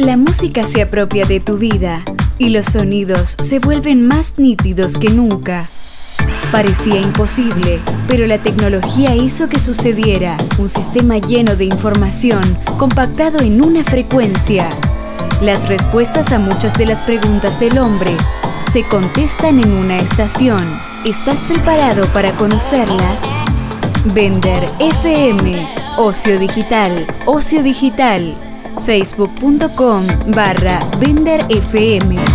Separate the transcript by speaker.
Speaker 1: La música se apropia de tu vida y los sonidos se vuelven más nítidos que nunca. Parecía imposible, pero la tecnología hizo que sucediera un sistema lleno de información compactado en una frecuencia. Las respuestas a muchas de las preguntas del hombre se contestan en una estación. ¿Estás preparado para conocerlas? Vender FM, Ocio Digital, Ocio Digital facebook.com barra venderfm.